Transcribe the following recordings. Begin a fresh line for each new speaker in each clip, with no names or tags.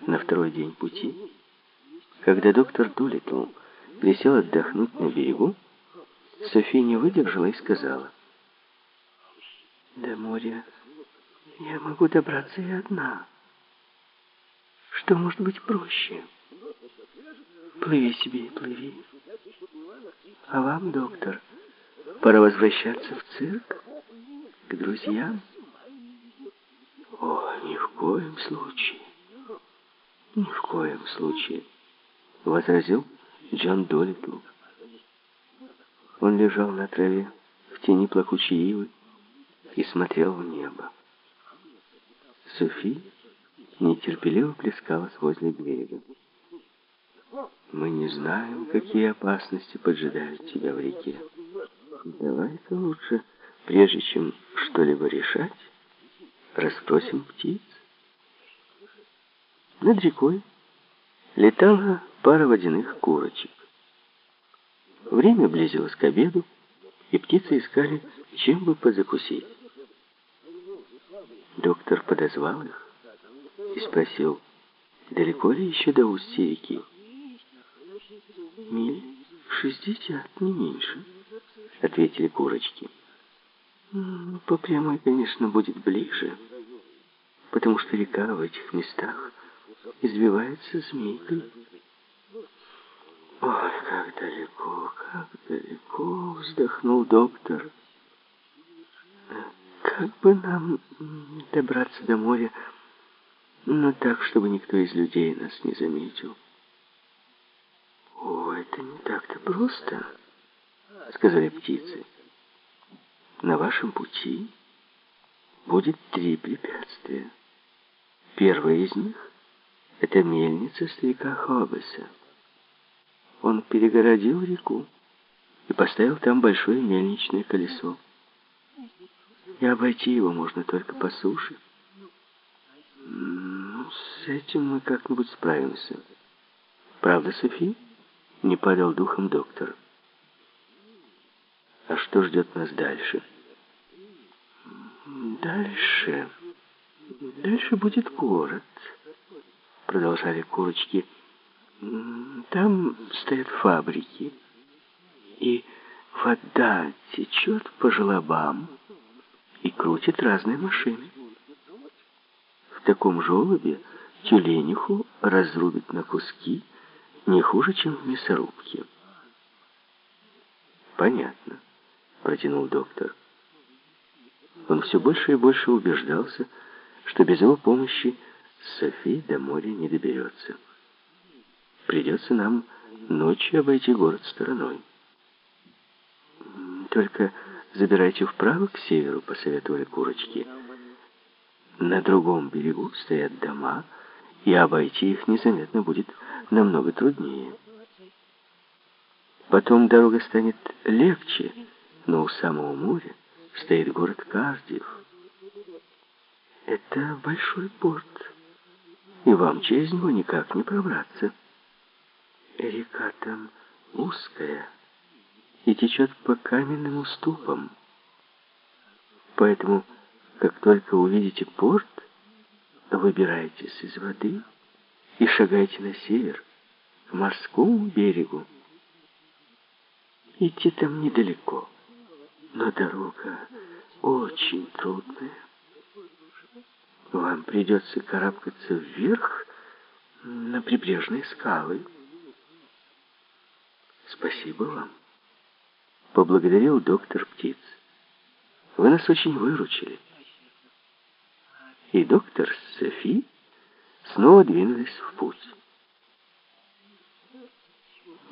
На второй день пути, когда доктор Дулитл присел отдохнуть на берегу, Софи не выдержала и сказала,
«До моря я могу добраться и одна. Что может быть проще? Плыви себе и плыви. А вам, доктор, пора возвращаться в цирк, к друзьям?»
«О, ни в коем случае, ни в коем случае», — возразил Джон Долитл. Он лежал на траве в тени плакучей ивы и смотрел в небо. Софи нетерпеливо плескалась возле берега. «Мы не знаем, какие опасности поджидают тебя в реке. Давай-ка лучше, прежде чем что-либо решать, расспросим птиц». Над рекой летала пара водяных курочек. Время близилось к обеду, и птицы искали, чем бы позакусить. Доктор подозвал их и спросил, далеко ли еще до устья реки.
«Миль шестьдесят, не меньше», —
ответили курочки.
«По прямой, конечно, будет ближе, потому что река в этих местах извивается змейкой».
«Ой, как далеко, как далеко!» — вздохнул доктор.
«Как бы нам добраться до моря, но так, чтобы никто из людей нас не заметил?»
«О, это не так-то просто», — сказали птицы. «На вашем пути будет три препятствия. Первое из них — это мельница старика Хоббеса он перегородил реку и поставил там большое мельничное колесо. И обойти его можно только по суше. Ну, с этим мы как-нибудь справимся. Правда, Софи? Не падал духом доктор. А что ждет нас дальше?
Дальше... Дальше будет город, продолжали курочки. Там стоят фабрики, и вода течет по желобам и крутит разные машины. В таком желобе тюлениху разрубит на куски не хуже, чем в мясорубке.
«Понятно», — протянул доктор. Он все больше и больше убеждался, что без его помощи Софи до моря не доберется. Придется нам ночью обойти город стороной. Только забирайте вправо к северу, посоветовали курочки. На другом берегу стоят дома, и обойти их незаметно будет намного труднее. Потом дорога станет легче, но у самого моря стоит город Кардив. Это большой порт, и вам через него никак не пробраться.
Река там узкая и течет по каменным уступам. Поэтому, как только увидите порт, выбирайтесь из воды и шагайте на север, к морскому берегу. Идти там недалеко, но дорога очень трудная. Вам придется карабкаться вверх на прибрежные скалы.
Спасибо вам. Поблагодарил доктор птиц. Вы нас очень выручили. И доктор с Софи снова двинулись в путь.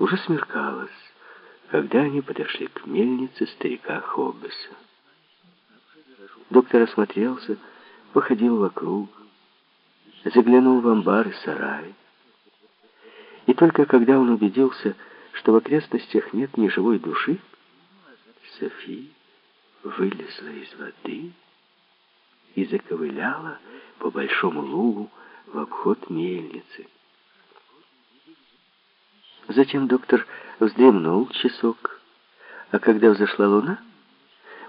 Уже смеркалось, когда они подошли к мельнице старика Хоббеса. Доктор осмотрелся, походил вокруг, заглянул в амбар и сарай. И только когда он убедился, что в окрестностях нет ни живой души, Софи вылезла из воды и заковыляла по большому лугу в обход мельницы. Затем доктор вздремнул часок, а когда взошла луна,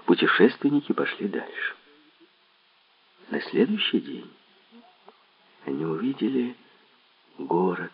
путешественники пошли дальше. На следующий день они увидели город,